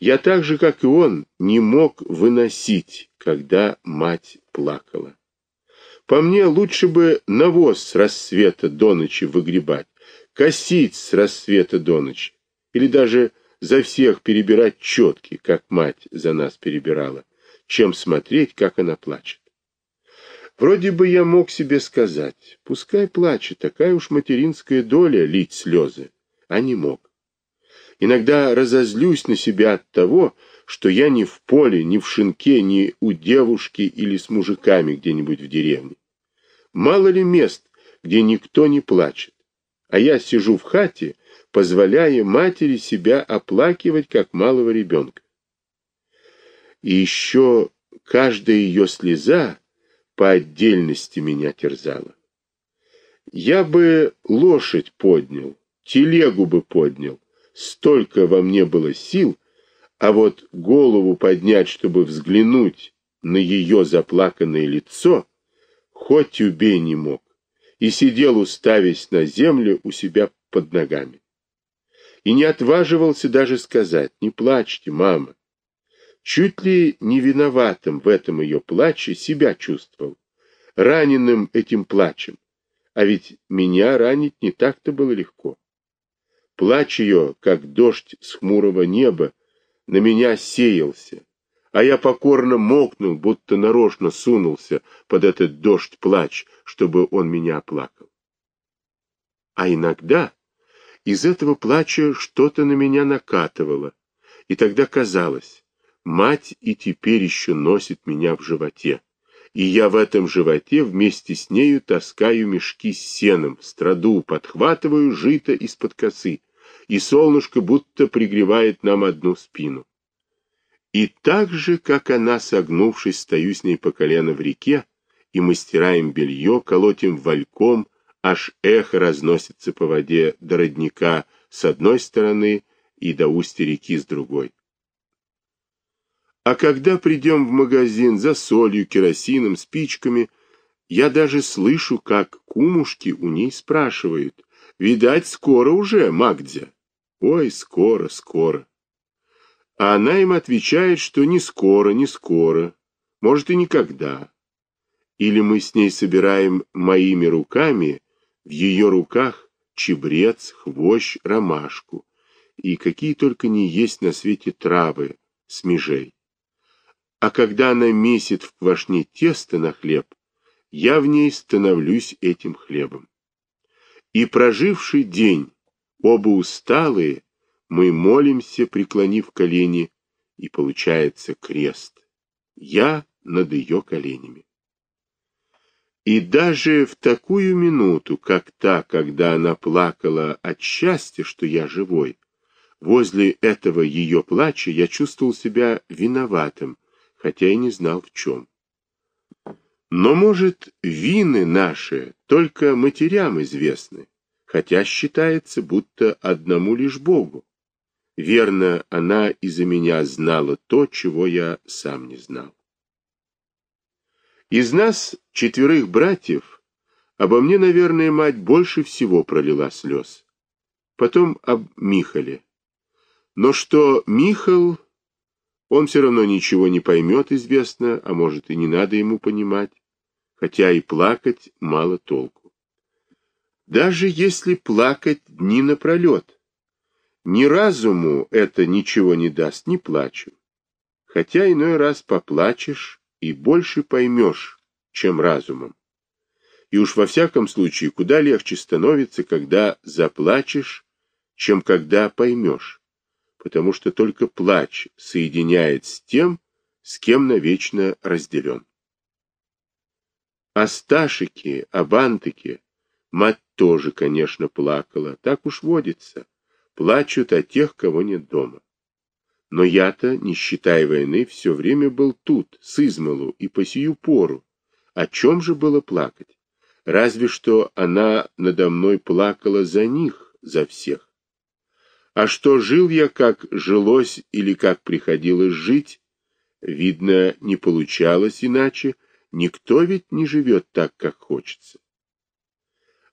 Я так же, как и он, не мог выносить, когда мать плакала. По мне, лучше бы навоз с рассвета до ночи выгребать, косить с рассвета до ночи, или даже за всех перебирать четки, как мать за нас перебирала, чем смотреть, как она плачет. Вроде бы я мог себе сказать, пускай плачет, такая уж материнская доля лить слезы, а не мог. Иногда разозлюсь на себя от того, что я не в поле, не в шинке, не у девушки или с мужиками где-нибудь в деревне. Мало ли мест, где никто не плачет, а я сижу в хате, позволяя матери себя оплакивать, как малого ребенка. И еще каждая ее слеза по отдельности меня терзала. Я бы лошадь поднял, телегу бы поднял, столько во мне было сил, а вот голову поднять, чтобы взглянуть на ее заплаканное лицо, хоть убей не мог, и сидел, уставясь на землю у себя под ногами. И не отваживался даже сказать, не плачьте, мама, чуть ли не виноватым в этом ее плаче себя чувствовал, раненым этим плачем. А ведь меня ранить не так-то было легко. Плач ее, как дождь с хмурого неба, на меня сеялся, а я покорно мокнул, будто нарочно сунулся под этот дождь-плач, чтобы он меня оплакал. А иногда из этого плача что-то на меня накатывало, и тогда казалось, Мать и теперь еще носит меня в животе, и я в этом животе вместе с нею таскаю мешки с сеном, страду, подхватываю жито из-под косы, и солнышко будто пригревает нам одну спину. И так же, как она, согнувшись, стою с ней по колено в реке, и мы стираем белье, колотим вальком, аж эхо разносится по воде до родника с одной стороны и до устья реки с другой. А когда придем в магазин за солью, керосином, спичками, я даже слышу, как кумушки у ней спрашивают. Видать, скоро уже, Магдзя. Ой, скоро, скоро. А она им отвечает, что не скоро, не скоро, может и никогда. Или мы с ней собираем моими руками, в ее руках чебрец, хвощ, ромашку и какие только не есть на свете травы, смежей. А когда она месит в квашне тесто на хлеб, я в ней становлюсь этим хлебом. И проживший день, оба усталые, мы молимся, преклонив колени, и получается крест. Я над ее коленями. И даже в такую минуту, как та, когда она плакала от счастья, что я живой, возле этого ее плача я чувствовал себя виноватым, хотя и не знал в чем. Но, может, вины наши только матерям известны, хотя считается, будто одному лишь Богу. Верно, она из-за меня знала то, чего я сам не знал. Из нас, четверых братьев, обо мне, наверное, мать больше всего пролила слез. Потом об Михале. Но что Михал он все равно ничего не поймет, известно, а может и не надо ему понимать, хотя и плакать мало толку. Даже если плакать дни напролет, ни разуму это ничего не даст, не плачу. Хотя иной раз поплачешь и больше поймешь, чем разумом. И уж во всяком случае куда легче становится, когда заплачешь, чем когда поймешь потому что только плач соединяет с тем, с кем навечно разделен. О Сташике, об Антыке мать тоже, конечно, плакала, так уж водится. Плачут о тех, кого нет дома. Но я-то, не считая войны, все время был тут, с измалу и по сию пору. О чем же было плакать? Разве что она надо мной плакала за них, за всех. А что жил я, как жилось или как приходилось жить, видно, не получалось иначе, никто ведь не живет так, как хочется.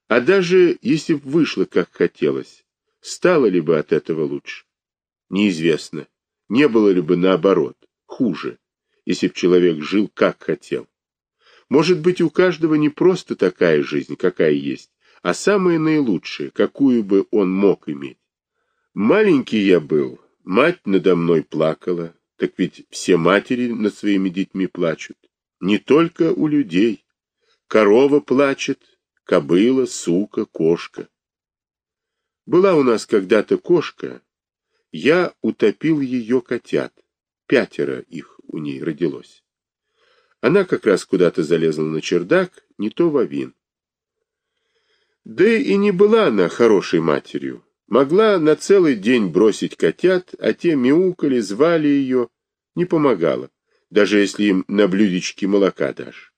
А даже если б вышло, как хотелось, стало ли бы от этого лучше? Неизвестно, Не было ли бы наоборот, хуже, если б человек жил как хотел? Может быть, у каждого не просто такая жизнь, какая есть, а самая наилучшая, какую бы он мог иметь. Маленький я был, мать надо мной плакала, так ведь все матери над своими детьми плачут. Не только у людей. Корова плачет, кобыла, сука, кошка. Была у нас когда-то кошка, я утопил ее котят, пятеро их у ней родилось. Она как раз куда-то залезла на чердак, не то в авин. Да и не была она хорошей матерью. Могла на целый день бросить котят, а те мяукали, звали ее, не помогала, даже если им на блюдечке молока дашь.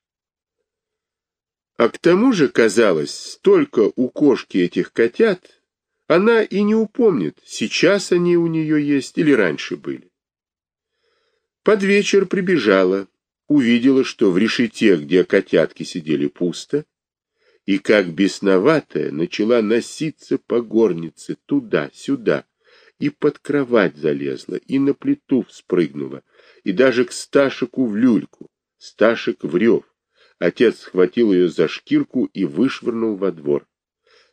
А к тому же, казалось, столько у кошки этих котят, она и не упомнит, сейчас они у нее есть или раньше были. Под вечер прибежала, увидела, что в решете, где котятки сидели, пусто, и как бесноватая начала носиться по горнице туда-сюда, и под кровать залезла, и на плиту вспрыгнула, и даже к Сташику в люльку. Сташик врев. Отец схватил ее за шкирку и вышвырнул во двор.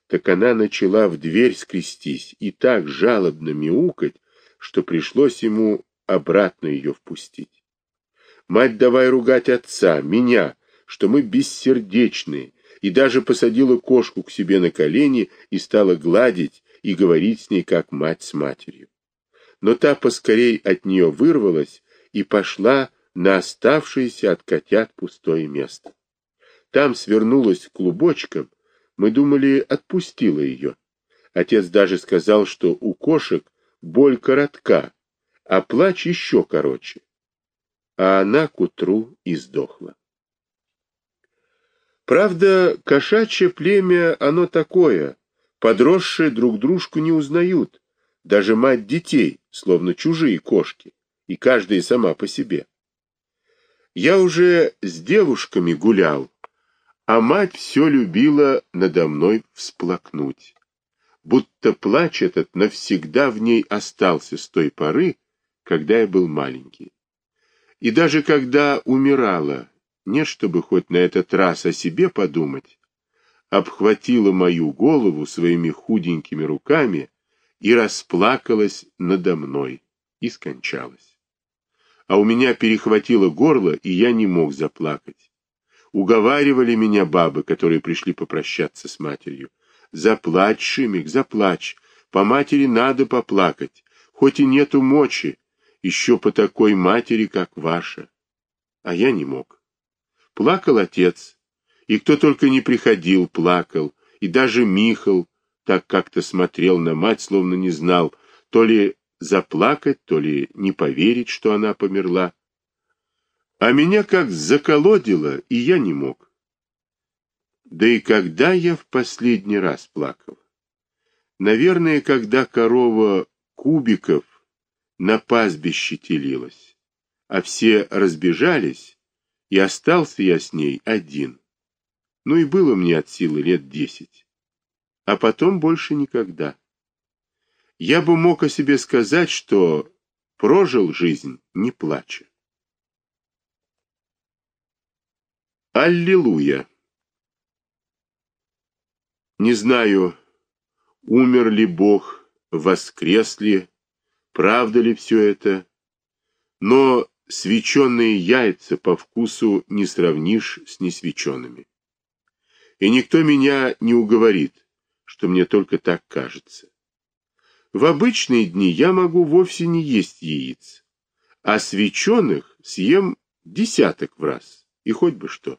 Так она начала в дверь скрестись и так жалобно мяукать, что пришлось ему обратно ее впустить. Мать давай ругать отца, меня, что мы бессердечные, и даже посадила кошку к себе на колени и стала гладить и говорить с ней, как мать с матерью. Но та поскорей от нее вырвалась и пошла на оставшееся от котят пустое место. Там свернулась клубочком, мы думали, отпустила ее. Отец даже сказал, что у кошек боль коротка, а плач еще короче. А она к утру и сдохла. Правда, кошачье племя оно такое, подросшие друг дружку не узнают, даже мать детей, словно чужие кошки, и каждая сама по себе. Я уже с девушками гулял, а мать все любила надо мной всплакнуть. Будто плач этот навсегда в ней остался с той поры, когда я был маленький. И даже когда умирала, не чтобы хоть на этот раз о себе подумать, обхватила мою голову своими худенькими руками и расплакалась надо мной и скончалась. А у меня перехватило горло, и я не мог заплакать. Уговаривали меня бабы, которые пришли попрощаться с матерью. Заплачь, Шимик, заплачь. По матери надо поплакать. Хоть и нету мочи, еще по такой матери, как ваша. А я не мог. Плакал отец, и кто только не приходил, плакал, и даже Михал так как-то смотрел на мать, словно не знал, то ли заплакать, то ли не поверить, что она померла. А меня как заколодило, и я не мог. Да и когда я в последний раз плакал? Наверное, когда корова кубиков на пастбище телилась, а все разбежались, и остался я с ней один. Ну и было мне от силы лет десять. А потом больше никогда. Я бы мог о себе сказать, что прожил жизнь не плача. Аллилуйя! Не знаю, умер ли Бог, воскрес ли, правда ли все это, но свеченные яйца по вкусу не сравнишь с несвеченными. И никто меня не уговорит, что мне только так кажется. В обычные дни я могу вовсе не есть яиц, а свеченых съем десяток в раз, и хоть бы что.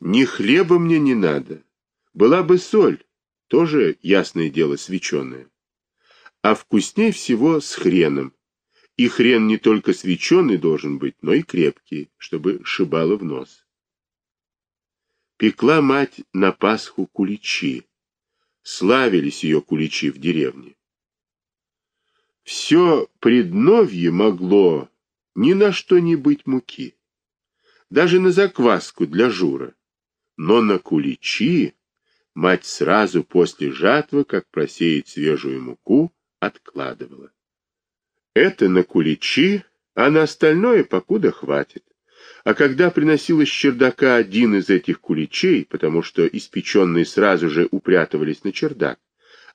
Ни хлеба мне не надо. Была бы соль, тоже, ясное дело, свеченая. А вкусней всего с хреном. И хрен не только свеченый должен быть, но и крепкий, чтобы шибало в нос. Пекла мать на Пасху куличи. Славились ее куличи в деревне. Все предновье могло ни на что не быть муки. Даже на закваску для жура но на куличи мать сразу после жатвы, как просеять свежую муку, откладывала. Это на куличи, а на остальное покуда хватит. А когда приносил из чердака один из этих куличей, потому что испеченные сразу же упрятывались на чердак,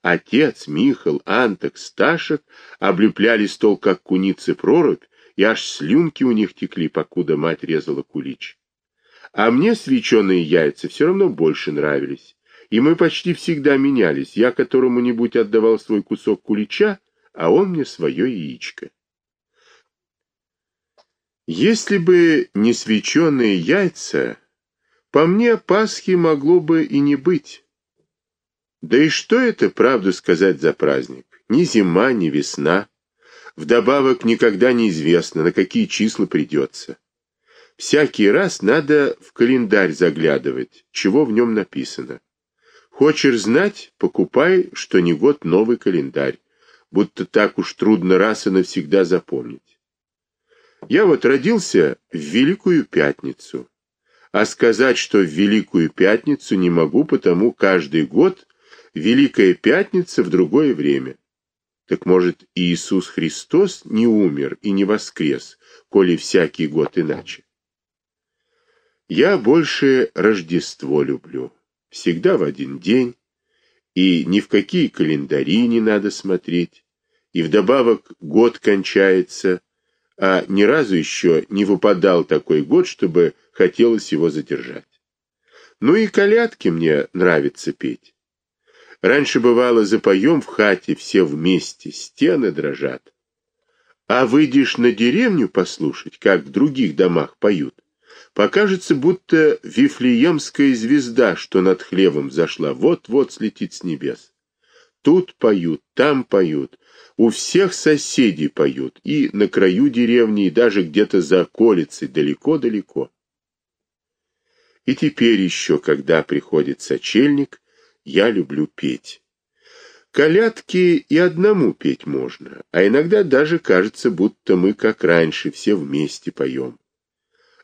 отец, Михал, Анток, Сташек облепляли стол, как куницы прорубь, и аж слюнки у них текли, покуда мать резала кулич. А мне свеченые яйца все равно больше нравились, и мы почти всегда менялись, я которому-нибудь отдавал свой кусок кулича, а он мне свое яичко. Если бы не свеченые яйца, по мне Пасхи могло бы и не быть. Да и что это, правду сказать, за праздник? Ни зима, ни весна. Вдобавок никогда неизвестно, на какие числа придется. Всякий раз надо в календарь заглядывать, чего в нем написано. Хочешь знать, покупай, что не год новый календарь, будто так уж трудно раз и навсегда запомнить. Я вот родился в Великую Пятницу, а сказать, что в Великую Пятницу не могу, потому каждый год Великая Пятница в другое время. Так может, Иисус Христос не умер и не воскрес, коли всякий год иначе? Я больше Рождество люблю, всегда в один день, и ни в какие календари не надо смотреть, и вдобавок год кончается, а ни разу еще не выпадал такой год, чтобы хотелось его задержать. Ну и колядки мне нравится петь. Раньше бывало запоем в хате все вместе, стены дрожат. А выйдешь на деревню послушать, как в других домах поют, покажется, будто Вифлеемская звезда, что над хлевом зашла, вот-вот слетит с небес. Тут поют, там поют, у всех соседей поют, и на краю деревни, и даже где-то за околицей, далеко-далеко. И теперь еще, когда приходит сочельник, я люблю петь. Колядки и одному петь можно, а иногда даже кажется, будто мы, как раньше, все вместе поем.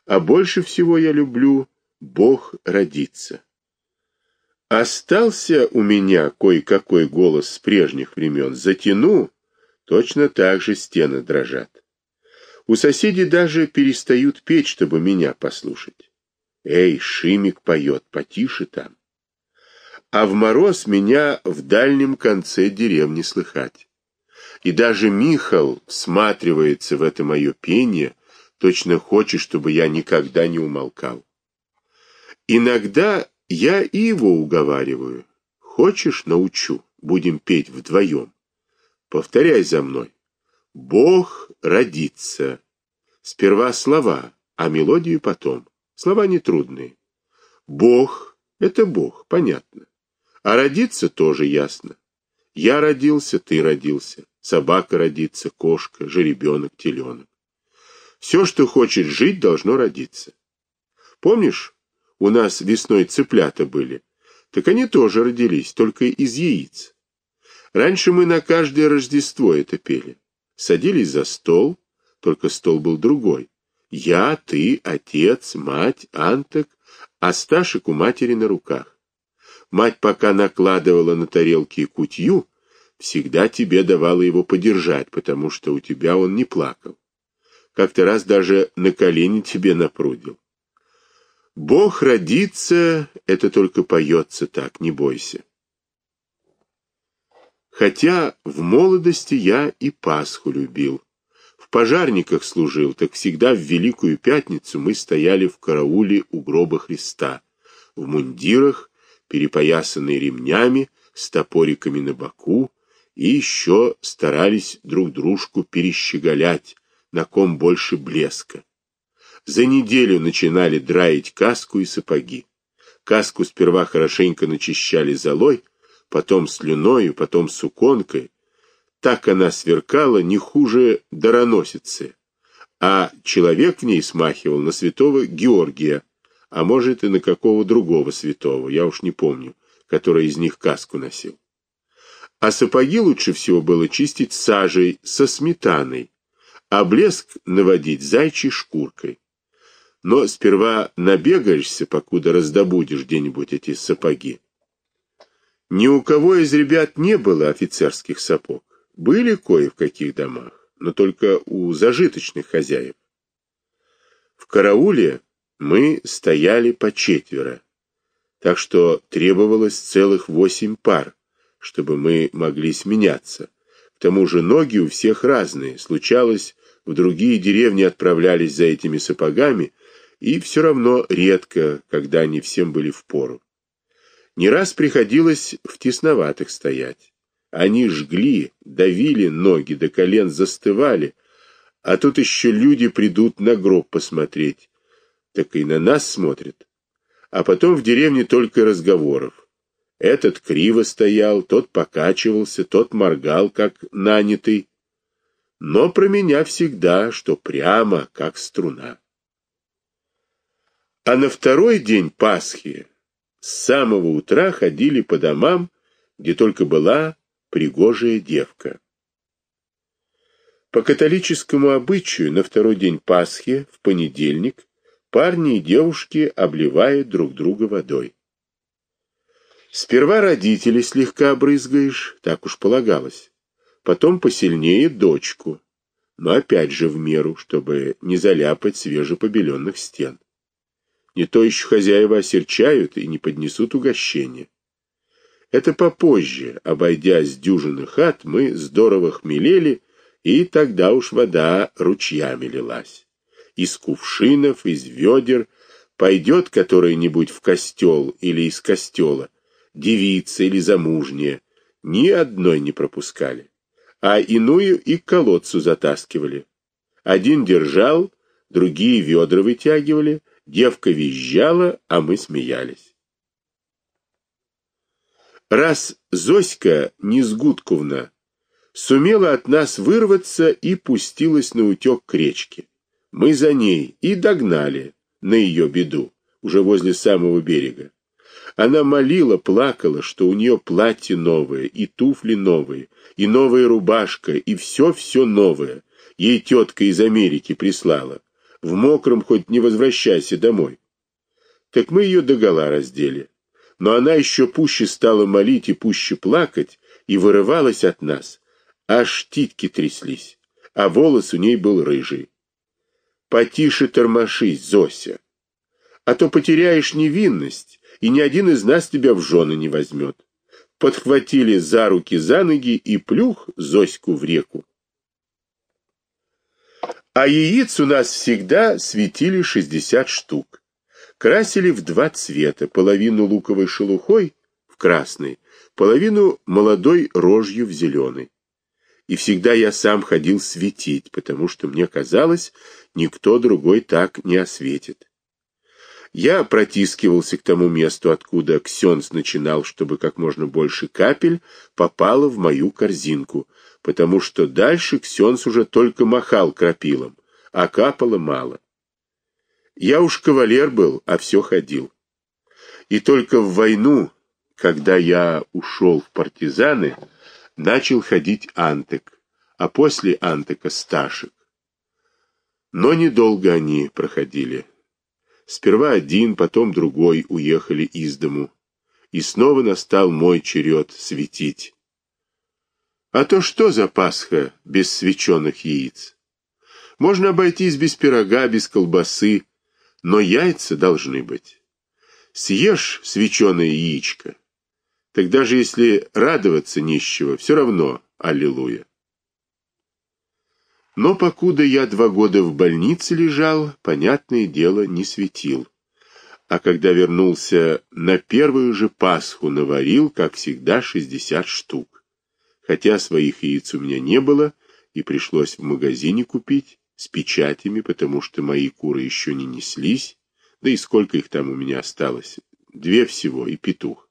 А больше всего я люблю «Бог родится». Остался у меня кое-какой голос с прежних времен. Затяну, точно так же стены дрожат. У соседей даже перестают петь, чтобы меня послушать. Эй, Шимик поет, потише там а в мороз меня в дальнем конце деревни слыхать. И даже Михал всматривается в это мое пение, точно хочет, чтобы я никогда не умолкал. Иногда я и его уговариваю. Хочешь, научу, будем петь вдвоем. Повторяй за мной. Бог родится. Сперва слова, а мелодию потом. Слова нетрудные. Бог — это Бог, понятно. А родиться тоже ясно. Я родился, ты родился, собака родится, кошка, жеребенок, теленок. Все, что хочет жить, должно родиться. Помнишь, у нас весной цыплята были? Так они тоже родились, только из яиц. Раньше мы на каждое Рождество это пели. Садились за стол, только стол был другой. Я, ты, отец, мать, Анток, а Сташек у матери на руках. Мать пока накладывала на тарелки кутью, всегда тебе давала его подержать, потому что у тебя он не плакал. Как-то раз даже на колени тебе напрудил. Бог родится, это только поется так, не бойся. Хотя в молодости я и Пасху любил. В пожарниках служил, так всегда в Великую Пятницу мы стояли в карауле у гроба Христа, в мундирах, перепоясанные ремнями, с топориками на боку, и еще старались друг дружку перещеголять, на ком больше блеска. За неделю начинали драить каску и сапоги. Каску сперва хорошенько начищали золой, потом слюною, потом суконкой. Так она сверкала не хуже дароносицы, а человек в ней смахивал на святого Георгия, а может и на какого другого святого, я уж не помню, который из них каску носил. А сапоги лучше всего было чистить сажей со сметаной, а блеск наводить зайчей шкуркой. Но сперва набегаешься, покуда раздобудешь где-нибудь эти сапоги. Ни у кого из ребят не было офицерских сапог. Были кое в каких домах, но только у зажиточных хозяев. В карауле мы стояли по четверо, так что требовалось целых восемь пар, чтобы мы могли сменяться. К тому же ноги у всех разные, случалось, в другие деревни отправлялись за этими сапогами, и все равно редко, когда они всем были впору. Не раз приходилось в тесноватых стоять. Они жгли, давили ноги до колен, застывали, а тут еще люди придут на гроб посмотреть. Так и на нас смотрят. А потом в деревне только разговоров. Этот криво стоял, тот покачивался, тот моргал, как нанятый. Но про меня всегда, что прямо, как струна. А на второй день Пасхи с самого утра ходили по домам, где только была пригожая девка. По католическому обычаю на второй день Пасхи, в понедельник, парни и девушки обливают друг друга водой. Сперва родителей слегка обрызгаешь, так уж полагалось. Потом посильнее дочку, но опять же в меру, чтобы не заляпать свежепобеленных стен. Не то еще хозяева осерчают и не поднесут угощения. Это попозже, обойдя с дюжины хат, мы здорово хмелели, и тогда уж вода ручьями лилась. Из кувшинов, из ведер пойдет который-нибудь в костел или из костела, девица или замужняя, ни одной не пропускали, а иную и к колодцу затаскивали. Один держал, другие ведра вытягивали, девка визжала, а мы смеялись. Раз Зоська Низгудковна сумела от нас вырваться и пустилась на утек к речке. Мы за ней и догнали на ее беду, уже возле самого берега. Она молила, плакала, что у нее платье новое, и туфли новые, и новая рубашка, и все-все новое. Ей тетка из Америки прислала. В мокром хоть не возвращайся домой. Так мы ее догола раздели но она еще пуще стала молить и пуще плакать, и вырывалась от нас, аж титки тряслись, а волос у ней был рыжий. Потише тормошись, Зося, а то потеряешь невинность, и ни один из нас тебя в жены не возьмет. Подхватили за руки, за ноги и плюх Зоську в реку. А яиц у нас всегда светили шестьдесят штук красили в два цвета, половину луковой шелухой в красный, половину молодой рожью в зеленый. И всегда я сам ходил светить, потому что мне казалось, никто другой так не осветит. Я протискивался к тому месту, откуда Ксенс начинал, чтобы как можно больше капель попало в мою корзинку, потому что дальше Ксенс уже только махал крапилом, а капало мало. Я уж кавалер был, а все ходил. И только в войну, когда я ушел в партизаны, начал ходить Антек, а после Антека Сташек. Но недолго они проходили. Сперва один, потом другой уехали из дому, и снова настал мой черед светить. А то что за Пасха без свеченых яиц? Можно обойтись без пирога, без колбасы, но яйца должны быть. Съешь свеченое яичко, так даже если радоваться нищего, все равно аллилуйя. Но покуда я два года в больнице лежал, понятное дело, не светил. А когда вернулся на первую же Пасху, наварил, как всегда, шестьдесят штук. Хотя своих яиц у меня не было, и пришлось в магазине купить, с печатями, потому что мои куры еще не неслись, да и сколько их там у меня осталось, две всего и петух.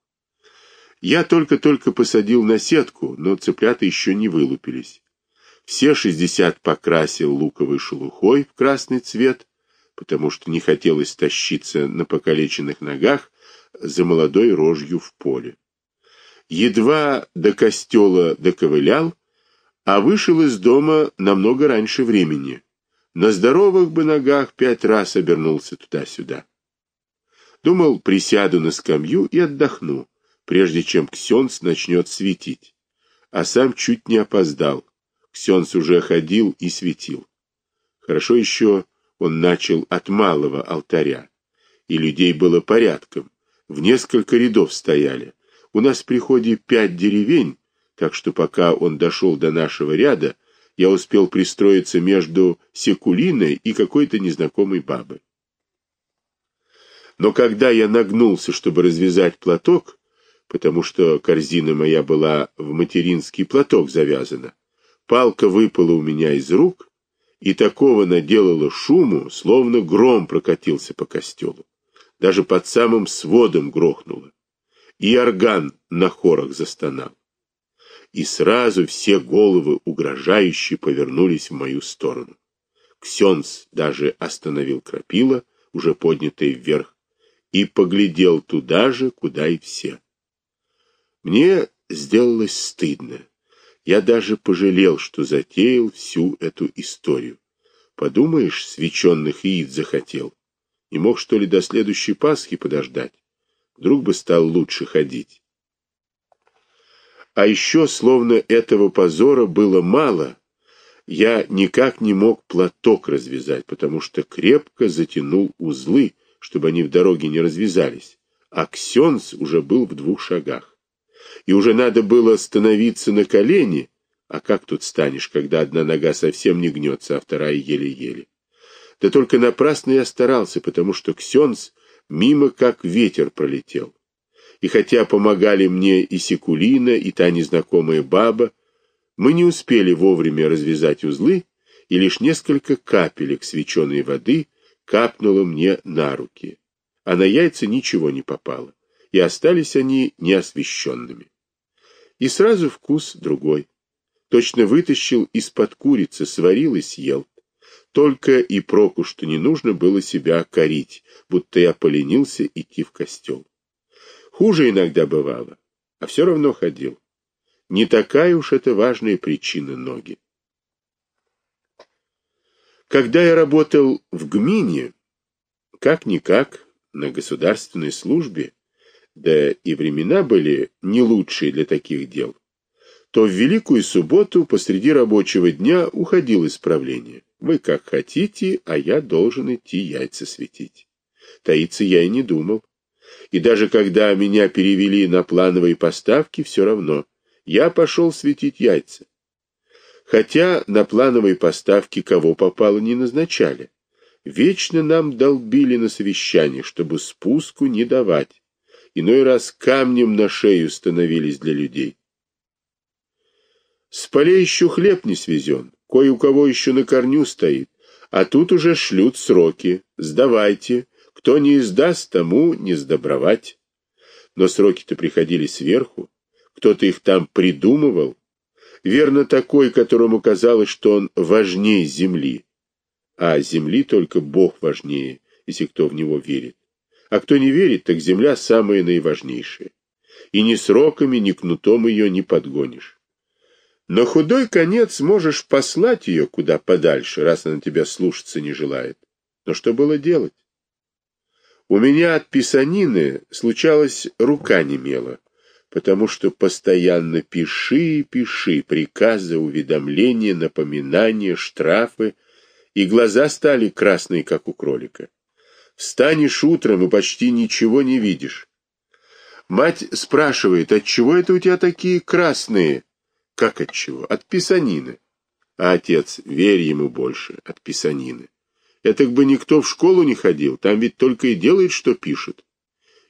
Я только-только посадил на сетку, но цыплята еще не вылупились. Все шестьдесят покрасил луковой шелухой в красный цвет, потому что не хотелось тащиться на покалеченных ногах за молодой рожью в поле. Едва до костела доковылял, а вышел из дома намного раньше времени на здоровых бы ногах пять раз обернулся туда-сюда. Думал, присяду на скамью и отдохну, прежде чем Ксенц начнет светить. А сам чуть не опоздал. Ксенс уже ходил и светил. Хорошо еще он начал от малого алтаря, и людей было порядком. В несколько рядов стояли. У нас в приходе пять деревень, так что пока он дошел до нашего ряда, я успел пристроиться между Секулиной и какой-то незнакомой бабой. Но когда я нагнулся, чтобы развязать платок, потому что корзина моя была в материнский платок завязана, палка выпала у меня из рук и такого наделала шуму, словно гром прокатился по костелу. Даже под самым сводом грохнуло. И орган на хорах застонал. И сразу все головы угрожающе повернулись в мою сторону. Ксенс даже остановил крапила, уже поднятый вверх, и поглядел туда же, куда и все. Мне сделалось стыдно. Я даже пожалел, что затеял всю эту историю. Подумаешь, свеченных яиц захотел. Не мог, что ли, до следующей Пасхи подождать? Вдруг бы стал лучше ходить. А еще, словно этого позора было мало, я никак не мог платок развязать, потому что крепко затянул узлы, чтобы они в дороге не развязались, а Ксенс уже был в двух шагах. И уже надо было становиться на колени, а как тут станешь, когда одна нога совсем не гнется, а вторая еле-еле. Да только напрасно я старался, потому что Ксенс мимо как ветер пролетел. И хотя помогали мне и Секулина, и та незнакомая баба, мы не успели вовремя развязать узлы, и лишь несколько капелек свеченой воды капнуло мне на руки, а на яйца ничего не попало, и остались они неосвещенными. И сразу вкус другой. Точно вытащил из-под курицы, сварил и съел. Только и проку, что не нужно было себя корить, будто я поленился идти в костел. Хуже иногда бывало, а все равно ходил. Не такая уж это важная причина ноги. Когда я работал в ГМИНе, как-никак, на государственной службе, да и времена были не лучшие для таких дел, то в Великую Субботу посреди рабочего дня уходил из правления. Вы как хотите, а я должен идти яйца светить. Таиться я и не думал. И даже когда меня перевели на плановые поставки, все равно. Я пошел светить яйца хотя на плановой поставке кого попало не назначали. Вечно нам долбили на совещании, чтобы спуску не давать. Иной раз камнем на шею становились для людей. С полей еще хлеб не свезен, кое у кого еще на корню стоит, а тут уже шлют сроки. Сдавайте, кто не издаст, тому не сдобровать. Но сроки-то приходили сверху, кто-то их там придумывал, верно такой, которому казалось, что он важнее земли. А земли только Бог важнее, если кто в него верит. А кто не верит, так земля самая наиважнейшая. И ни сроками, ни кнутом ее не подгонишь. Но худой конец можешь послать ее куда подальше, раз она тебя слушаться не желает. Но что было делать? У меня от писанины случалось рука немела потому что постоянно пиши и пиши приказы, уведомления, напоминания, штрафы, и глаза стали красные, как у кролика. Встанешь утром и почти ничего не видишь. Мать спрашивает, от чего это у тебя такие красные? Как от чего? От писанины. А отец, верь ему больше, от писанины. Это бы никто в школу не ходил, там ведь только и делает, что пишут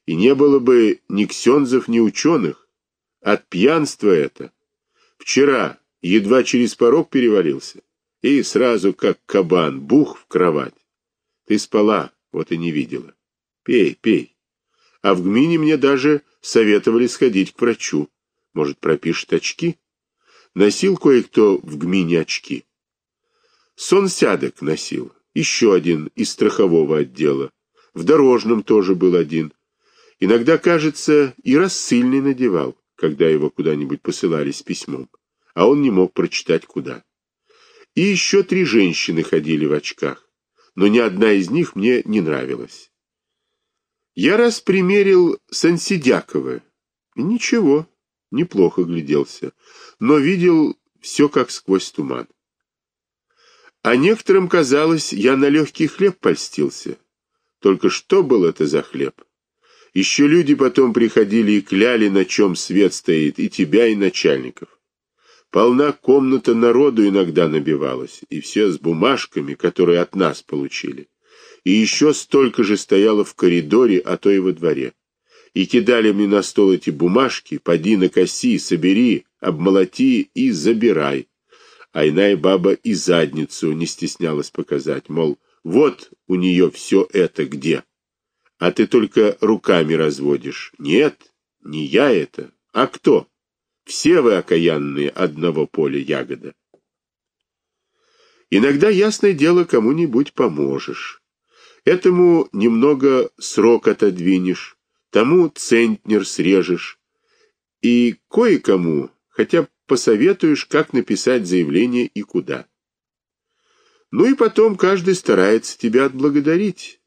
и не было бы ни ксензов, ни ученых. От пьянства это. Вчера едва через порог перевалился, и сразу, как кабан, бух в кровать. Ты спала, вот и не видела. Пей, пей. А в гмине мне даже советовали сходить к врачу. Может, пропишет очки? Носил кое-кто в гмине очки. Сон носил, еще один из страхового отдела. В дорожном тоже был один. Иногда, кажется, и рассыльный надевал, когда его куда-нибудь посылали с письмом, а он не мог прочитать куда. И еще три женщины ходили в очках, но ни одна из них мне не нравилась. Я раз примерил Сансидякова. Ничего, неплохо гляделся, но видел все как сквозь туман. А некоторым казалось, я на легкий хлеб польстился. Только что был это за хлеб? Еще люди потом приходили и кляли, на чем свет стоит, и тебя, и начальников. Полна комната народу иногда набивалась, и все с бумажками, которые от нас получили. И еще столько же стояло в коридоре, а то и во дворе. И кидали мне на стол эти бумажки, поди накоси, собери, обмолоти и забирай. А иная баба и задницу не стеснялась показать, мол, вот у нее все это где. А ты только руками разводишь. Нет, не я это, а кто? Все вы окаянные одного поля ягода. Иногда, ясное дело, кому-нибудь поможешь. Этому немного срок отодвинешь, тому центнер срежешь. И кое-кому хотя посоветуешь, как написать заявление и куда. Ну и потом каждый старается тебя отблагодарить.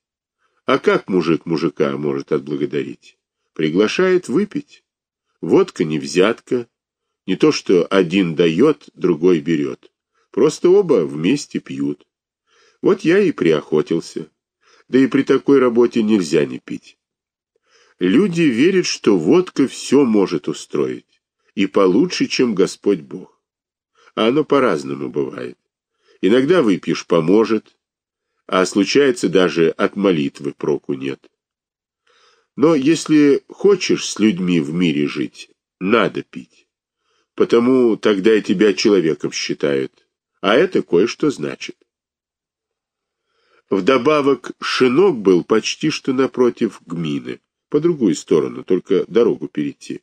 А как мужик мужика может отблагодарить? Приглашает выпить. Водка не взятка, не то что один дает, другой берет. Просто оба вместе пьют. Вот я и приохотился. Да и при такой работе нельзя не пить. Люди верят, что водка все может устроить. И получше, чем Господь Бог. А оно по-разному бывает. Иногда выпьешь поможет, а случается даже от молитвы проку нет. Но если хочешь с людьми в мире жить, надо пить потому тогда и тебя человеком считают, а это кое-что значит. Вдобавок, шинок был почти что напротив гмины, по другую сторону, только дорогу перейти.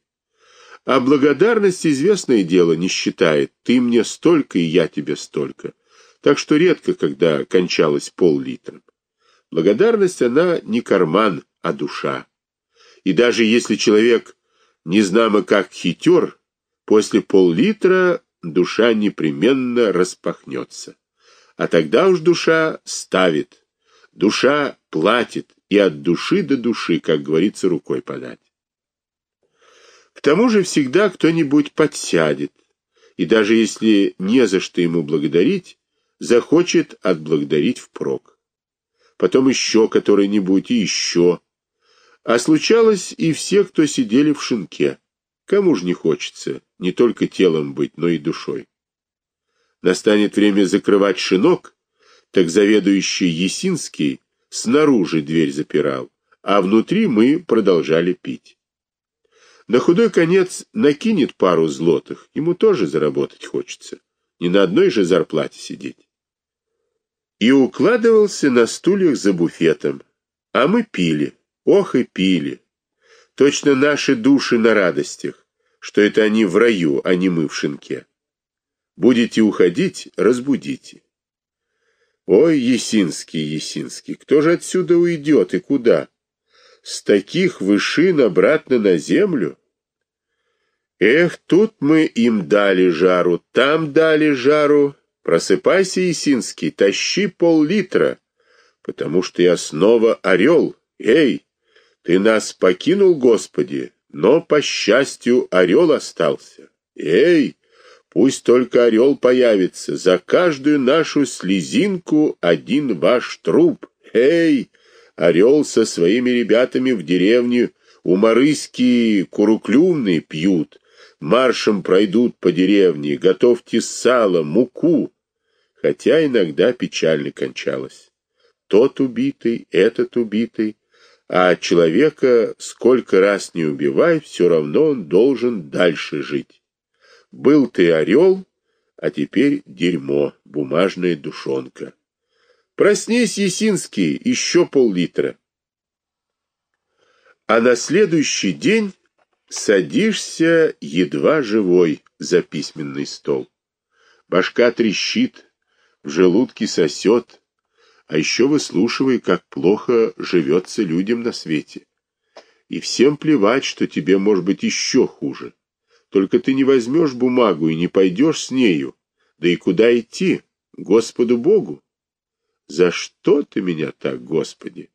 А благодарность, известное дело, не считает. Ты мне столько, и я тебе столько. Так что редко, когда кончалось пол-литра. Благодарность, она не карман, а душа. И даже если человек, не знамо как хитер, После пол-литра душа непременно распахнется. А тогда уж душа ставит, душа платит, и от души до души, как говорится, рукой подать. К тому же всегда кто-нибудь подсядет, и даже если не за что ему благодарить, захочет отблагодарить впрок. Потом еще который-нибудь и еще. А случалось и все, кто сидели в шинке. Кому ж не хочется не только телом быть, но и душой? Настанет время закрывать шинок, так заведующий Есинский снаружи дверь запирал, а внутри мы продолжали пить. На худой конец накинет пару злотых, ему тоже заработать хочется, не на одной же зарплате сидеть. И укладывался на стульях за буфетом, а мы пили, ох и пили. Точно наши души на радостях, что это они в раю, а не мы в шинке. Будете уходить, разбудите. Ой, Есинский, Есинский, кто же отсюда уйдет и куда? С таких вышин обратно на землю? Эх, тут мы им дали жару, там дали жару. Просыпайся, Есинский, тащи пол-литра, потому что я снова орел. Эй, ты нас покинул, Господи, но, по счастью, орел остался. Эй, пусть только орел появится, за каждую нашу слезинку один ваш труп. Эй, орел со своими ребятами в деревню уморыски куруклювные пьют, маршем пройдут по деревне, готовьте сало, муку. Хотя иногда печально кончалось. Тот убитый, этот убитый, а человека сколько раз не убивай, все равно он должен дальше жить. Был ты орел, а теперь дерьмо, бумажная душонка. Проснись, Есинский, еще пол-литра. А на следующий день садишься едва живой за письменный стол. Башка трещит, в желудке сосет, а еще выслушивай, как плохо живется людям на свете. И всем плевать, что тебе может быть еще хуже. Только ты не возьмешь бумагу и не пойдешь с нею. Да и куда идти? Господу Богу. За что ты меня так, Господи?